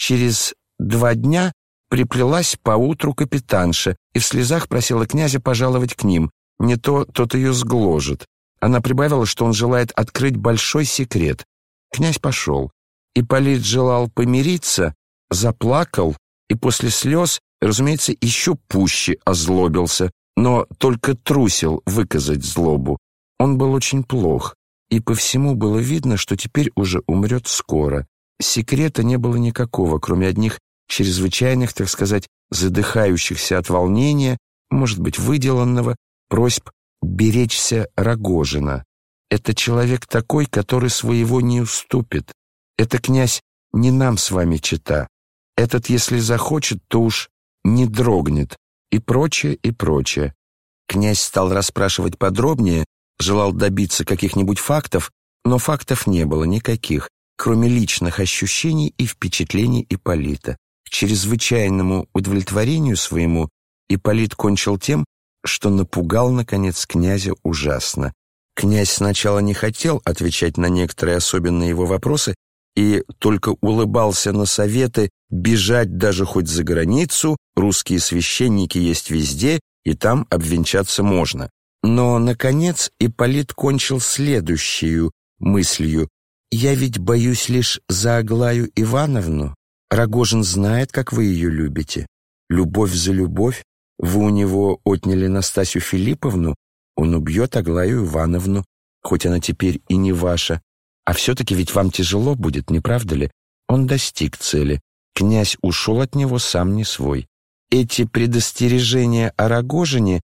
Через два дня приплелась поутру капитанша и в слезах просила князя пожаловать к ним, не то тот ее сгложит. Она прибавила, что он желает открыть большой секрет. Князь пошел. Ипполит желал помириться, заплакал и после слез, разумеется, еще пуще озлобился, но только трусил выказать злобу. Он был очень плох, и по всему было видно, что теперь уже умрет скоро. Секрета не было никакого, кроме одних чрезвычайных, так сказать, задыхающихся от волнения, может быть, выделанного, просьб беречься Рогожина. Это человек такой, который своего не уступит. Это князь не нам с вами чита. Этот, если захочет, то уж не дрогнет. И прочее, и прочее. Князь стал расспрашивать подробнее, желал добиться каких-нибудь фактов, но фактов не было никаких, кроме личных ощущений и впечатлений Ипполита. К чрезвычайному удовлетворению своему Ипполит кончил тем, что напугал, наконец, князя ужасно. Князь сначала не хотел отвечать на некоторые особенные его вопросы и только улыбался на советы бежать даже хоть за границу, русские священники есть везде, и там обвенчаться можно. Но, наконец, Ипполит кончил следующую мыслью. «Я ведь боюсь лишь за Аглаю Ивановну. Рогожин знает, как вы ее любите. Любовь за любовь. Вы у него отняли Настасью Филипповну, он убьет Аглаю Ивановну, хоть она теперь и не ваша. А все-таки ведь вам тяжело будет, не правда ли? Он достиг цели. Князь ушел от него сам не свой. Эти предостережения о Рогожине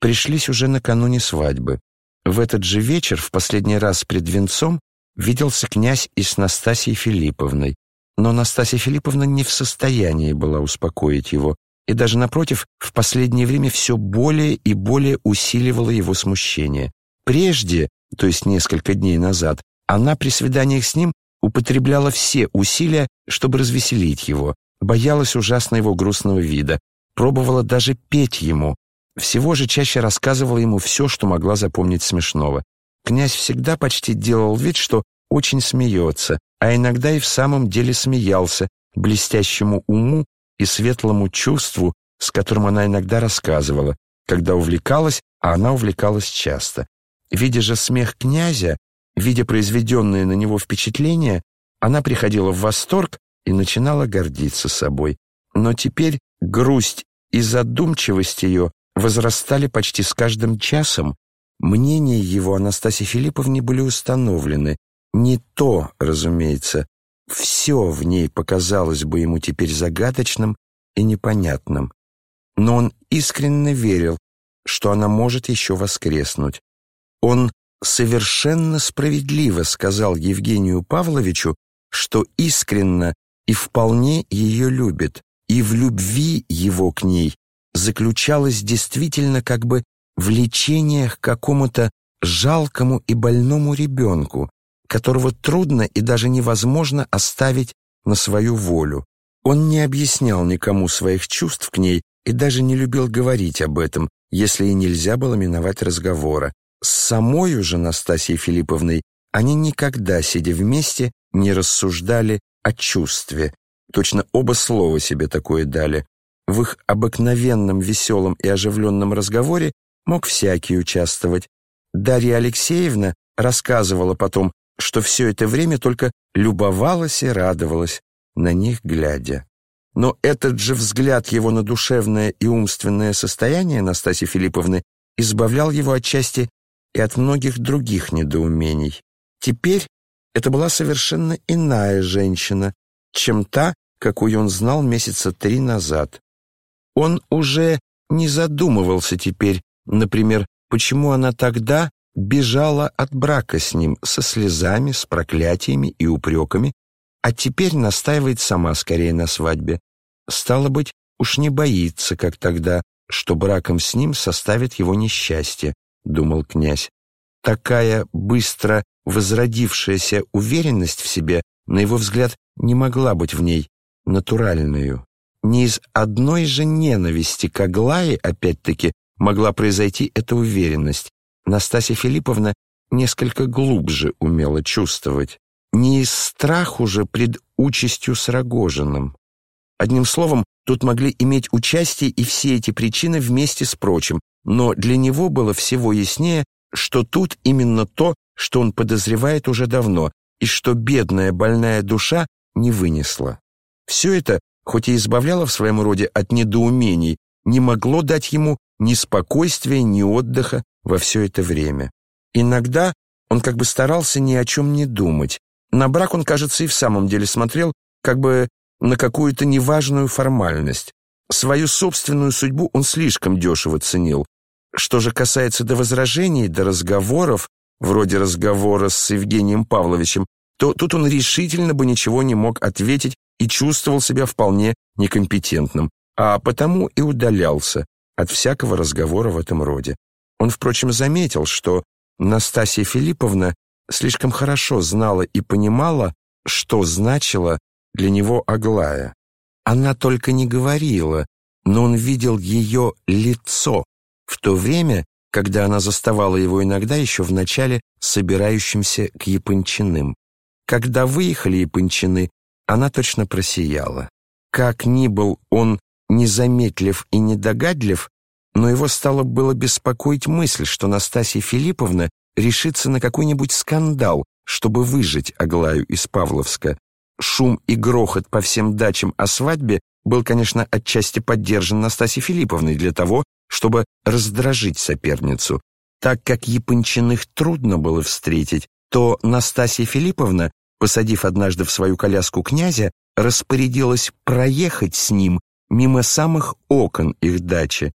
пришлись уже накануне свадьбы. В этот же вечер, в последний раз пред венцом, виделся князь и с Настасьей Филипповной. Но Настасья Филипповна не в состоянии была успокоить его, и даже, напротив, в последнее время все более и более усиливала его смущение. Прежде, то есть несколько дней назад, она при свиданиях с ним употребляла все усилия, чтобы развеселить его, боялась ужасно его грустного вида, пробовала даже петь ему, всего же чаще рассказывала ему все, что могла запомнить смешного. Князь всегда почти делал вид, что очень смеется, а иногда и в самом деле смеялся блестящему уму и светлому чувству, с которым она иногда рассказывала, когда увлекалась, а она увлекалась часто. Видя же смех князя, видя произведенные на него впечатления, она приходила в восторг и начинала гордиться собой. Но теперь грусть и задумчивость ее возрастали почти с каждым часом. Мнения его Анастасии Филипповне были установлены. Не то, разумеется, все в ней показалось бы ему теперь загадочным и непонятным. Но он искренне верил, что она может еще воскреснуть. Он совершенно справедливо сказал Евгению Павловичу, что искренно и вполне ее любит, и в любви его к ней заключалось действительно как бы влечение к какому-то жалкому и больному ребенку, которого трудно и даже невозможно оставить на свою волю. Он не объяснял никому своих чувств к ней и даже не любил говорить об этом, если и нельзя было миновать разговора. С самой же Настасьей Филипповной они никогда, сидя вместе, не рассуждали о чувстве. Точно оба слова себе такое дали. В их обыкновенном веселом и оживленном разговоре мог всякий участвовать. Дарья Алексеевна рассказывала потом, что все это время только любовалась и радовалась, на них глядя. Но этот же взгляд его на душевное и умственное состояние Настасьи Филипповны избавлял его отчасти и от многих других недоумений. Теперь это была совершенно иная женщина, чем та, какую он знал месяца три назад. Он уже не задумывался теперь, например, почему она тогда бежала от брака с ним со слезами, с проклятиями и упреками, а теперь настаивает сама скорее на свадьбе. Стало быть, уж не боится, как тогда, что браком с ним составит его несчастье, думал князь. Такая быстро возродившаяся уверенность в себе, на его взгляд, не могла быть в ней натуральную. Не из одной же ненависти к Аглае, опять-таки, могла произойти эта уверенность. Настасья Филипповна несколько глубже умела чувствовать. не из страху же пред участью с Рогожиным. Одним словом, тут могли иметь участие и все эти причины вместе с прочим, но для него было всего яснее, что тут именно то, что он подозревает уже давно, и что бедная больная душа не вынесла. Все это, хоть и избавляло в своем роде от недоумений, не могло дать ему ни спокойствия, ни отдыха во все это время. Иногда он как бы старался ни о чем не думать. На брак он, кажется, и в самом деле смотрел как бы на какую-то неважную формальность. Свою собственную судьбу он слишком дешево ценил. Что же касается до возражений, до разговоров, вроде разговора с Евгением Павловичем, то тут он решительно бы ничего не мог ответить и чувствовал себя вполне некомпетентным, а потому и удалялся от всякого разговора в этом роде. Он, впрочем, заметил, что Настасья Филипповна слишком хорошо знала и понимала, что значила для него Аглая. Она только не говорила, но он видел ее лицо в то время, когда она заставала его иногда еще в начале собирающимся к Япончиным. Когда выехали Япончины, она точно просияла. Как ни был он незаметлив и недогадлив, но его стало было беспокоить мысль, что Настасья Филипповна решится на какой-нибудь скандал, чтобы выжить Аглаю из Павловска. Шум и грохот по всем дачам о свадьбе был, конечно, отчасти поддержан Настасьей Филипповной для того, чтобы раздражить соперницу. Так как Япончиных трудно было встретить, то Настасья Филипповна, посадив однажды в свою коляску князя, распорядилась проехать с ним мимо самых окон их дачи.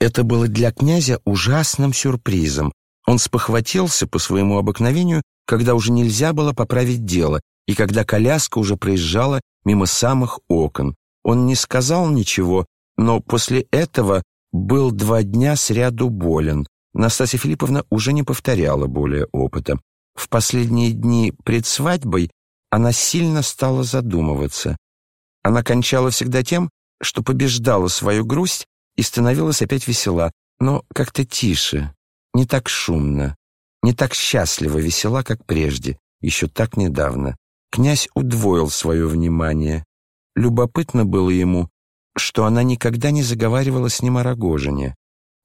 Это было для князя ужасным сюрпризом. Он спохватился по своему обыкновению, когда уже нельзя было поправить дело, и когда коляска уже проезжала мимо самых окон. Он не сказал ничего, но после этого был два дня сряду болен. Настасья Филипповна уже не повторяла более опыта. В последние дни пред свадьбой она сильно стала задумываться. Она кончала всегда тем, что побеждала свою грусть и становилась опять весела, но как-то тише, не так шумно, не так счастливо весела, как прежде, еще так недавно. Князь удвоил свое внимание. Любопытно было ему, что она никогда не заговаривала с ним о Рогожине.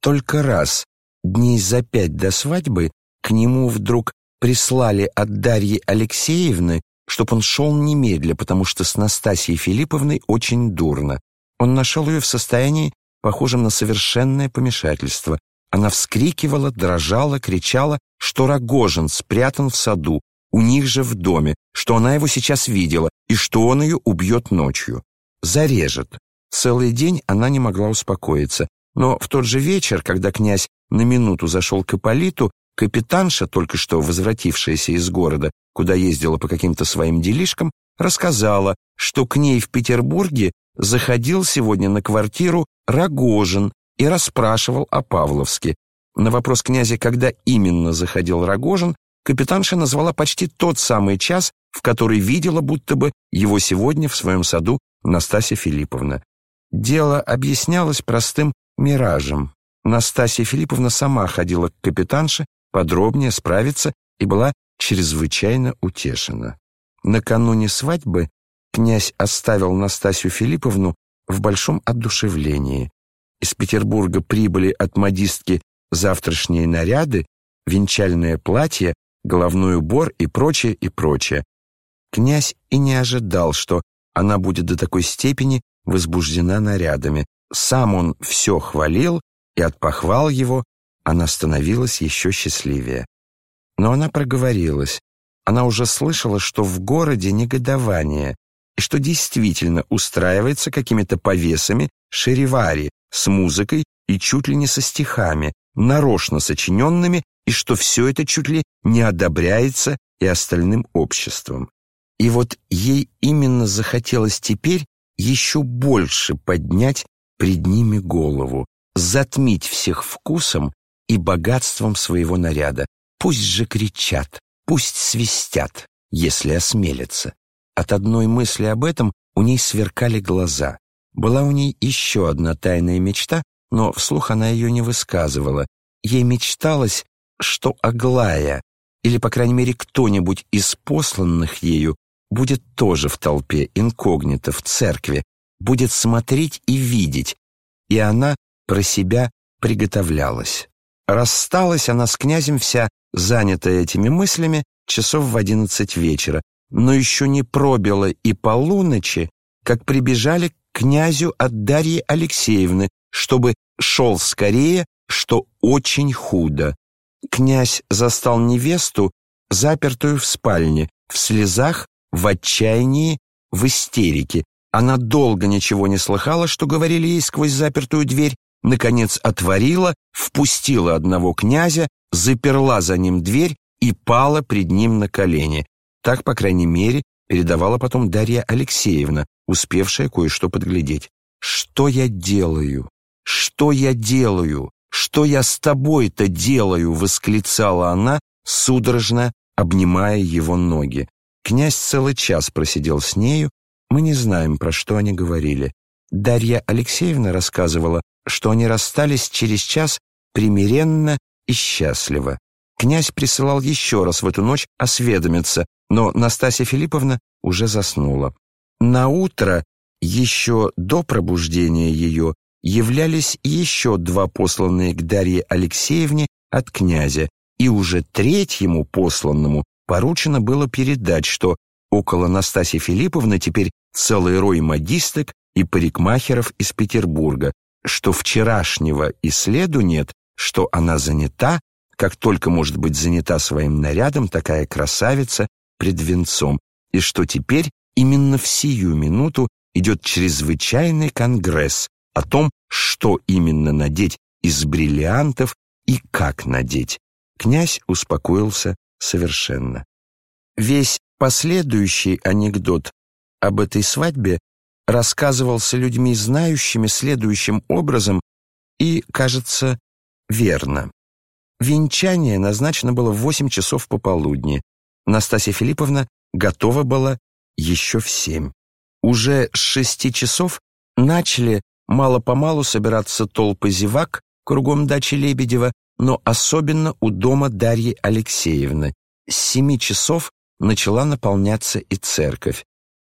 Только раз, дней за пять до свадьбы, к нему вдруг прислали от Дарьи Алексеевны, чтоб он шел немедля, потому что с Настасьей Филипповной очень дурно. Он нашел ее в состоянии, похожем на совершенное помешательство. Она вскрикивала, дрожала, кричала, что Рогожин спрятан в саду, у них же в доме, что она его сейчас видела и что он ее убьет ночью. Зарежет. Целый день она не могла успокоиться. Но в тот же вечер, когда князь на минуту зашел к Ипполиту, капитанша, только что возвратившаяся из города, куда ездила по каким-то своим делишкам, рассказала, что к ней в Петербурге заходил сегодня на квартиру Рогожин и расспрашивал о Павловске. На вопрос князя, когда именно заходил Рогожин, капитанша назвала почти тот самый час, в который видела будто бы его сегодня в своем саду Настасья Филипповна. Дело объяснялось простым миражем. Настасья Филипповна сама ходила к капитанше подробнее справиться и была чрезвычайно утешена. Накануне свадьбы князь оставил Настасью Филипповну в большом одушевлении. Из Петербурга прибыли от модистки завтрашние наряды, венчальное платье, головной убор и прочее, и прочее. Князь и не ожидал, что она будет до такой степени возбуждена нарядами. Сам он все хвалил, и от похвал его она становилась еще счастливее. Но она проговорилась. Она уже слышала, что в городе негодование, и что действительно устраивается какими-то повесами шеривари с музыкой и чуть ли не со стихами, нарочно сочиненными и что все это чуть ли не одобряется и остальным обществом. И вот ей именно захотелось теперь еще больше поднять пред ними голову, затмить всех вкусом и богатством своего наряда. Пусть же кричат, пусть свистят, если осмелятся. От одной мысли об этом у ней сверкали глаза. Была у ней еще одна тайная мечта, но вслух она ее не высказывала. Ей мечталось что Аглая или, по крайней мере, кто-нибудь из посланных ею будет тоже в толпе, инкогнито, в церкви, будет смотреть и видеть, и она про себя приготовлялась. Рассталась она с князем вся, занятая этими мыслями, часов в одиннадцать вечера, но еще не пробило и полуночи, как прибежали к князю от Дарьи Алексеевны, чтобы шел скорее, что очень худо. Князь застал невесту, запертую в спальне, в слезах, в отчаянии, в истерике. Она долго ничего не слыхала, что говорили ей сквозь запертую дверь, наконец отворила, впустила одного князя, заперла за ним дверь и пала пред ним на колени. Так, по крайней мере, передавала потом Дарья Алексеевна, успевшая кое-что подглядеть. «Что я делаю? Что я делаю? Что я с тобой-то делаю?» — восклицала она, судорожно обнимая его ноги. Князь целый час просидел с нею, мы не знаем, про что они говорили. Дарья Алексеевна рассказывала, что они расстались через час примиренно и счастливо. Князь присылал еще раз в эту ночь осведомиться, но Настасья Филипповна уже заснула. На утро, еще до пробуждения ее, являлись еще два посланные к Дарье Алексеевне от князя, и уже третьему посланному поручено было передать, что около Настасьи Филипповны теперь целый рой модисток и парикмахеров из Петербурга, что вчерашнего и следу нет, что она занята, как только может быть занята своим нарядом такая красавица пред венцом, и что теперь именно в сию минуту идет чрезвычайный конгресс о том, что именно надеть из бриллиантов и как надеть. Князь успокоился совершенно. Весь последующий анекдот об этой свадьбе рассказывался людьми, знающими следующим образом и, кажется, верно. Венчание назначено было в восемь часов пополудни. Настасья Филипповна готова была еще в семь. Уже с шести часов начали мало-помалу собираться толпы зевак кругом дачи Лебедева, но особенно у дома Дарьи Алексеевны. С семи часов начала наполняться и церковь.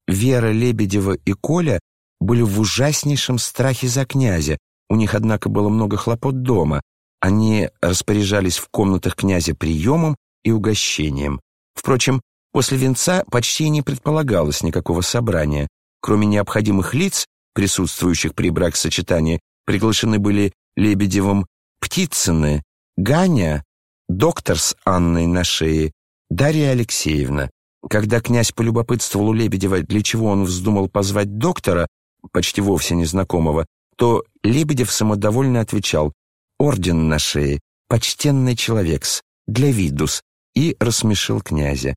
Вера Лебедева и Коля были в ужаснейшем страхе за князя. У них, однако, было много хлопот дома. Они распоряжались в комнатах князя приемом и угощением. Впрочем, после венца почти не предполагалось никакого собрания. Кроме необходимых лиц, присутствующих при бракосочетании, приглашены были Лебедевым Птицыны, Ганя, доктор с Анной на шее, Дарья Алексеевна. Когда князь полюбопытствовал у Лебедева, для чего он вздумал позвать доктора, почти вовсе незнакомого, то Лебедев самодовольно отвечал «Орден на шее, почтенный человек-с, для видус», и рассмешил князя.